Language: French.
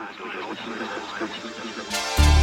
phrase dont je retiens